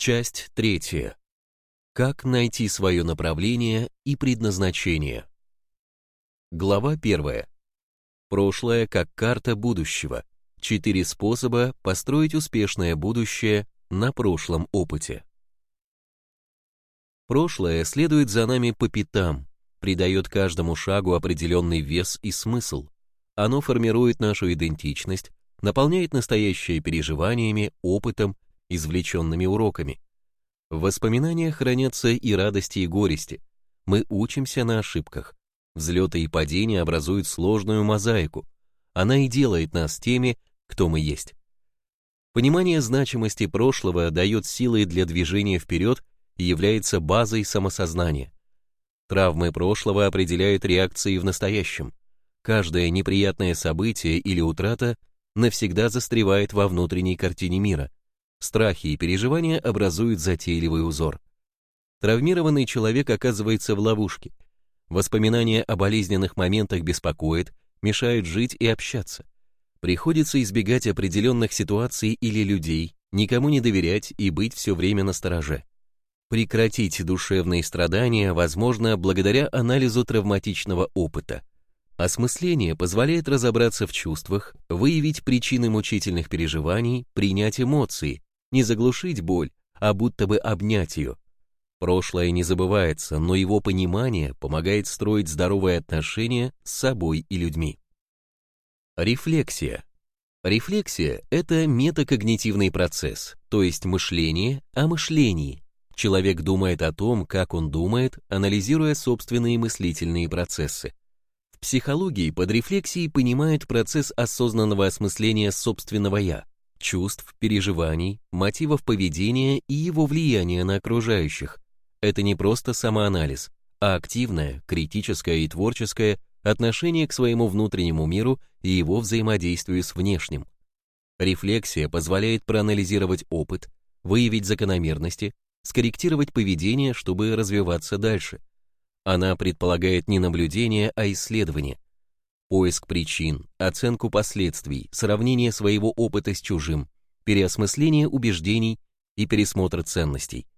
Часть третья. Как найти свое направление и предназначение. Глава первая. Прошлое как карта будущего. Четыре способа построить успешное будущее на прошлом опыте. Прошлое следует за нами по пятам, придает каждому шагу определенный вес и смысл. Оно формирует нашу идентичность, наполняет настоящее переживаниями, опытом, извлеченными уроками. В воспоминаниях хранятся и радости, и горести. Мы учимся на ошибках. Взлеты и падения образуют сложную мозаику. Она и делает нас теми, кто мы есть. Понимание значимости прошлого дает силы для движения вперед и является базой самосознания. Травмы прошлого определяют реакции в настоящем. Каждое неприятное событие или утрата навсегда застревает во внутренней картине мира. Страхи и переживания образуют затейливый узор. Травмированный человек оказывается в ловушке. Воспоминания о болезненных моментах беспокоят, мешают жить и общаться. Приходится избегать определенных ситуаций или людей, никому не доверять и быть все время на стороже. Прекратить душевные страдания возможно благодаря анализу травматичного опыта. Осмысление позволяет разобраться в чувствах, выявить причины мучительных переживаний, принять эмоции, не заглушить боль, а будто бы обнять ее. Прошлое не забывается, но его понимание помогает строить здоровые отношения с собой и людьми. Рефлексия. Рефлексия – это метакогнитивный процесс, то есть мышление о мышлении, Человек думает о том, как он думает, анализируя собственные мыслительные процессы. В психологии под рефлексией понимают процесс осознанного осмысления собственного «я», чувств, переживаний, мотивов поведения и его влияния на окружающих. Это не просто самоанализ, а активное, критическое и творческое отношение к своему внутреннему миру и его взаимодействию с внешним. Рефлексия позволяет проанализировать опыт, выявить закономерности, скорректировать поведение, чтобы развиваться дальше. Она предполагает не наблюдение, а исследование. Поиск причин, оценку последствий, сравнение своего опыта с чужим, переосмысление убеждений и пересмотр ценностей.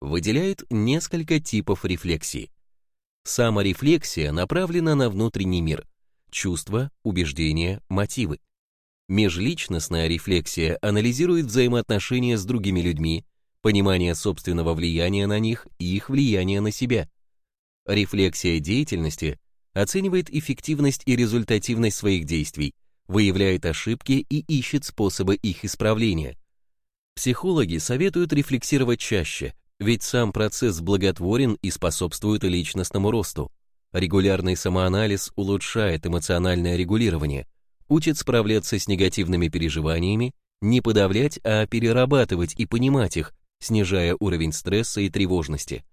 Выделяет несколько типов рефлексии. Саморефлексия направлена на внутренний мир, чувства, убеждения, мотивы. Межличностная рефлексия анализирует взаимоотношения с другими людьми, понимание собственного влияния на них и их влияния на себя. Рефлексия деятельности оценивает эффективность и результативность своих действий, выявляет ошибки и ищет способы их исправления. Психологи советуют рефлексировать чаще, ведь сам процесс благотворен и способствует личностному росту. Регулярный самоанализ улучшает эмоциональное регулирование, учит справляться с негативными переживаниями, не подавлять, а перерабатывать и понимать их, снижая уровень стресса и тревожности.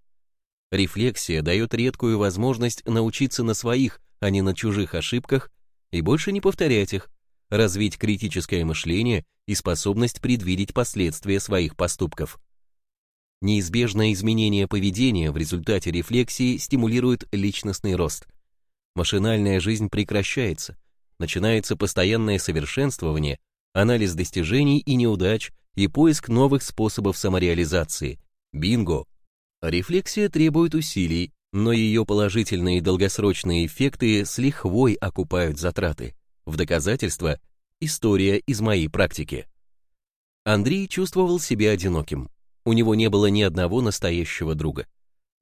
Рефлексия дает редкую возможность научиться на своих, а не на чужих ошибках и больше не повторять их, развить критическое мышление и способность предвидеть последствия своих поступков. Неизбежное изменение поведения в результате рефлексии стимулирует личностный рост. Машинальная жизнь прекращается, начинается постоянное совершенствование, анализ достижений и неудач, и поиск новых способов самореализации. Бинго! Рефлексия требует усилий, но ее положительные долгосрочные эффекты с лихвой окупают затраты. В доказательство – история из моей практики. Андрей чувствовал себя одиноким. У него не было ни одного настоящего друга.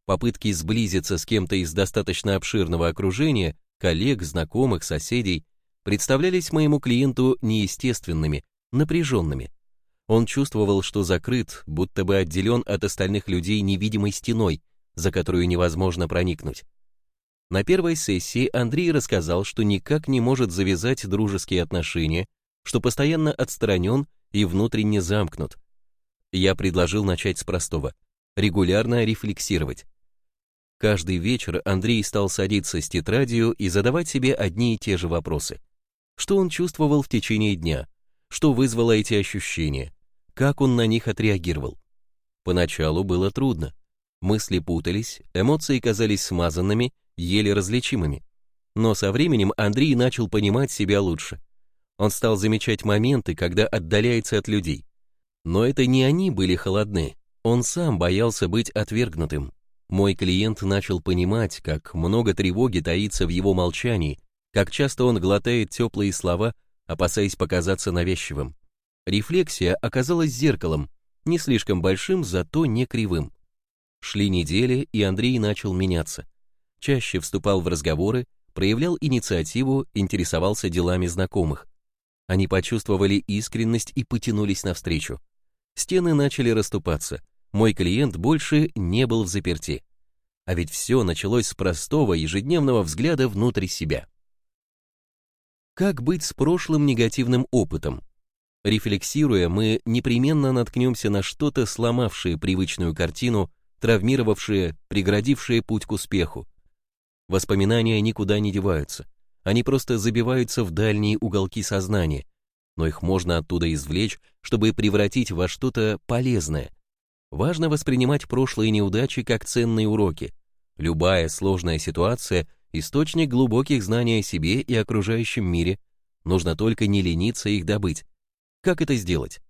Попытки сблизиться с кем-то из достаточно обширного окружения, коллег, знакомых, соседей, представлялись моему клиенту неестественными, напряженными. Он чувствовал, что закрыт, будто бы отделен от остальных людей невидимой стеной, за которую невозможно проникнуть. На первой сессии Андрей рассказал, что никак не может завязать дружеские отношения, что постоянно отстранен и внутренне замкнут. Я предложил начать с простого – регулярно рефлексировать. Каждый вечер Андрей стал садиться с тетрадью и задавать себе одни и те же вопросы. Что он чувствовал в течение дня? Что вызвало эти ощущения? Как он на них отреагировал. Поначалу было трудно. Мысли путались, эмоции казались смазанными, еле различимыми. Но со временем Андрей начал понимать себя лучше. Он стал замечать моменты, когда отдаляется от людей. Но это не они были холодны, он сам боялся быть отвергнутым. Мой клиент начал понимать, как много тревоги таится в его молчании, как часто он глотает теплые слова, опасаясь показаться навязчивым. Рефлексия оказалась зеркалом, не слишком большим, зато не кривым. Шли недели, и Андрей начал меняться. Чаще вступал в разговоры, проявлял инициативу, интересовался делами знакомых. Они почувствовали искренность и потянулись навстречу. Стены начали расступаться. Мой клиент больше не был в заперти. А ведь все началось с простого ежедневного взгляда внутрь себя. Как быть с прошлым негативным опытом? Рефлексируя, мы непременно наткнемся на что-то, сломавшее привычную картину, травмировавшее, преградившее путь к успеху. Воспоминания никуда не деваются. Они просто забиваются в дальние уголки сознания, но их можно оттуда извлечь, чтобы превратить во что-то полезное. Важно воспринимать прошлые неудачи как ценные уроки. Любая сложная ситуация – источник глубоких знаний о себе и окружающем мире. Нужно только не лениться их добыть. Как это сделать?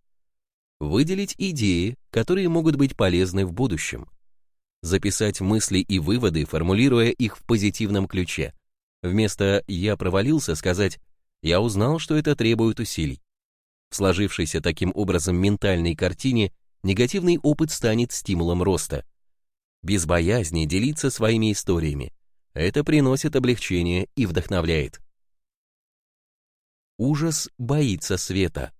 Выделить идеи, которые могут быть полезны в будущем. Записать мысли и выводы, формулируя их в позитивном ключе. Вместо «я провалился» сказать «я узнал, что это требует усилий». В сложившейся таким образом ментальной картине негативный опыт станет стимулом роста. Без боязни делиться своими историями. Это приносит облегчение и вдохновляет. Ужас боится света.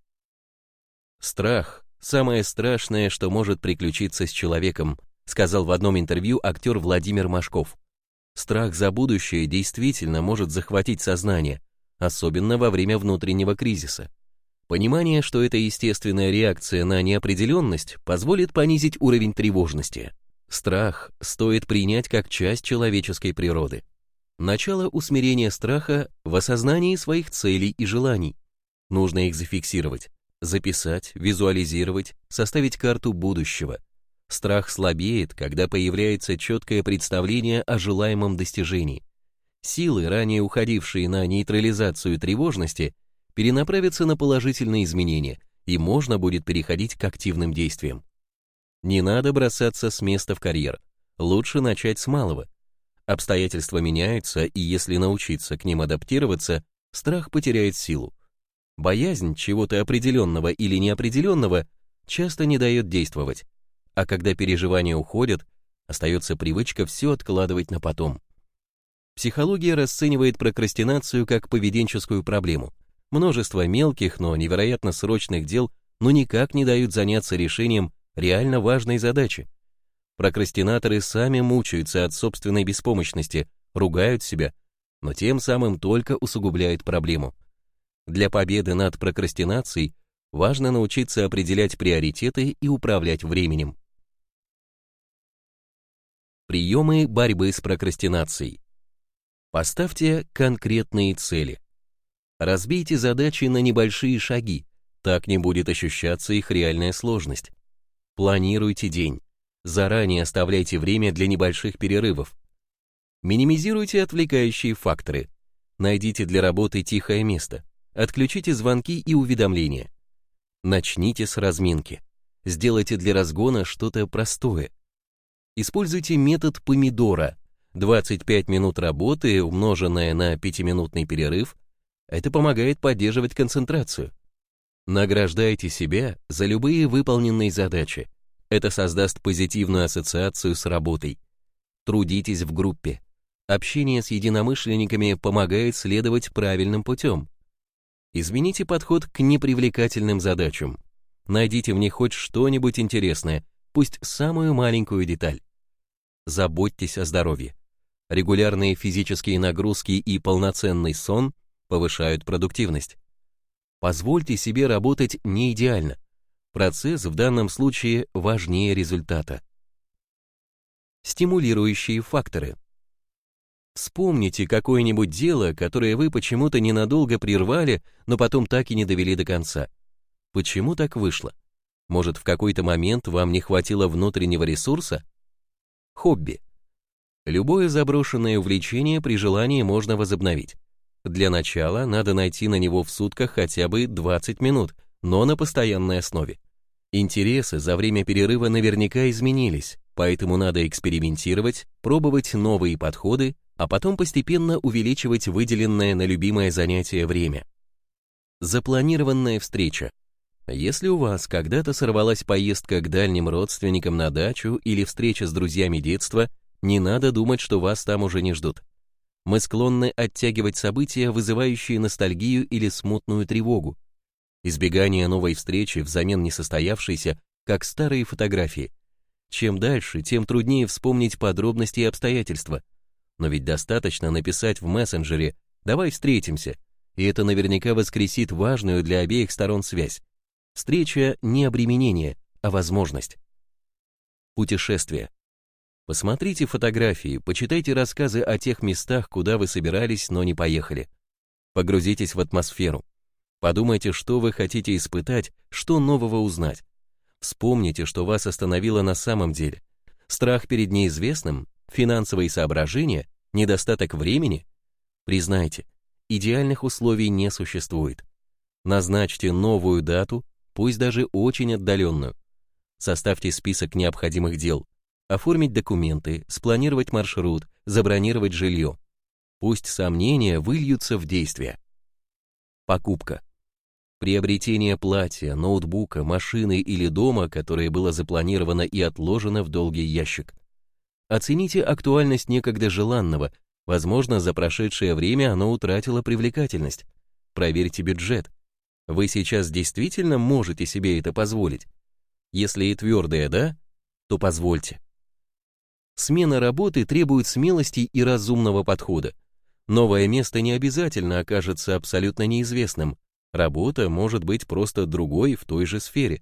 Страх – самое страшное, что может приключиться с человеком, сказал в одном интервью актер Владимир Машков. Страх за будущее действительно может захватить сознание, особенно во время внутреннего кризиса. Понимание, что это естественная реакция на неопределенность, позволит понизить уровень тревожности. Страх стоит принять как часть человеческой природы. Начало усмирения страха в осознании своих целей и желаний. Нужно их зафиксировать записать, визуализировать, составить карту будущего. Страх слабеет, когда появляется четкое представление о желаемом достижении. Силы, ранее уходившие на нейтрализацию тревожности, перенаправятся на положительные изменения, и можно будет переходить к активным действиям. Не надо бросаться с места в карьер. Лучше начать с малого. Обстоятельства меняются, и если научиться к ним адаптироваться, страх потеряет силу. Боязнь чего-то определенного или неопределенного часто не дает действовать, а когда переживания уходят, остается привычка все откладывать на потом. Психология расценивает прокрастинацию как поведенческую проблему. Множество мелких, но невероятно срочных дел, но никак не дают заняться решением реально важной задачи. Прокрастинаторы сами мучаются от собственной беспомощности, ругают себя, но тем самым только усугубляют проблему. Для победы над прокрастинацией важно научиться определять приоритеты и управлять временем. Приемы борьбы с прокрастинацией. Поставьте конкретные цели. Разбейте задачи на небольшие шаги, так не будет ощущаться их реальная сложность. Планируйте день. Заранее оставляйте время для небольших перерывов. Минимизируйте отвлекающие факторы. Найдите для работы тихое место. Отключите звонки и уведомления. Начните с разминки. Сделайте для разгона что-то простое. Используйте метод помидора. 25 минут работы, умноженное на 5-минутный перерыв, это помогает поддерживать концентрацию. Награждайте себя за любые выполненные задачи. Это создаст позитивную ассоциацию с работой. Трудитесь в группе. Общение с единомышленниками помогает следовать правильным путем. Измените подход к непривлекательным задачам. Найдите в них хоть что-нибудь интересное, пусть самую маленькую деталь. Заботьтесь о здоровье. Регулярные физические нагрузки и полноценный сон повышают продуктивность. Позвольте себе работать не идеально. Процесс в данном случае важнее результата. Стимулирующие факторы. Вспомните какое-нибудь дело, которое вы почему-то ненадолго прервали, но потом так и не довели до конца. Почему так вышло? Может, в какой-то момент вам не хватило внутреннего ресурса? Хобби. Любое заброшенное увлечение при желании можно возобновить. Для начала надо найти на него в сутках хотя бы 20 минут, но на постоянной основе. Интересы за время перерыва наверняка изменились, поэтому надо экспериментировать, пробовать новые подходы, а потом постепенно увеличивать выделенное на любимое занятие время. Запланированная встреча. Если у вас когда-то сорвалась поездка к дальним родственникам на дачу или встреча с друзьями детства, не надо думать, что вас там уже не ждут. Мы склонны оттягивать события, вызывающие ностальгию или смутную тревогу. Избегание новой встречи взамен несостоявшейся, как старые фотографии. Чем дальше, тем труднее вспомнить подробности и обстоятельства. Но ведь достаточно написать в мессенджере «давай встретимся», и это наверняка воскресит важную для обеих сторон связь. Встреча не обременение, а возможность. Путешествие. Посмотрите фотографии, почитайте рассказы о тех местах, куда вы собирались, но не поехали. Погрузитесь в атмосферу. Подумайте, что вы хотите испытать, что нового узнать. Вспомните, что вас остановило на самом деле. Страх перед неизвестным, финансовые соображения, недостаток времени. Признайте, идеальных условий не существует. Назначьте новую дату, пусть даже очень отдаленную. Составьте список необходимых дел, оформить документы, спланировать маршрут, забронировать жилье. Пусть сомнения выльются в действие. Покупка. Приобретение платья, ноутбука, машины или дома, которое было запланировано и отложено в долгий ящик. Оцените актуальность некогда желанного, возможно, за прошедшее время оно утратило привлекательность. Проверьте бюджет. Вы сейчас действительно можете себе это позволить? Если и твердое «да», то позвольте. Смена работы требует смелости и разумного подхода. Новое место не обязательно окажется абсолютно неизвестным. Работа может быть просто другой в той же сфере.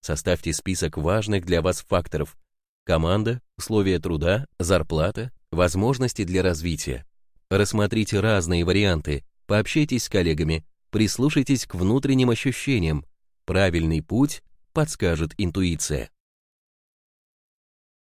Составьте список важных для вас факторов. Команда, условия труда, зарплата, возможности для развития. Рассмотрите разные варианты, пообщайтесь с коллегами, прислушайтесь к внутренним ощущениям. Правильный путь подскажет интуиция.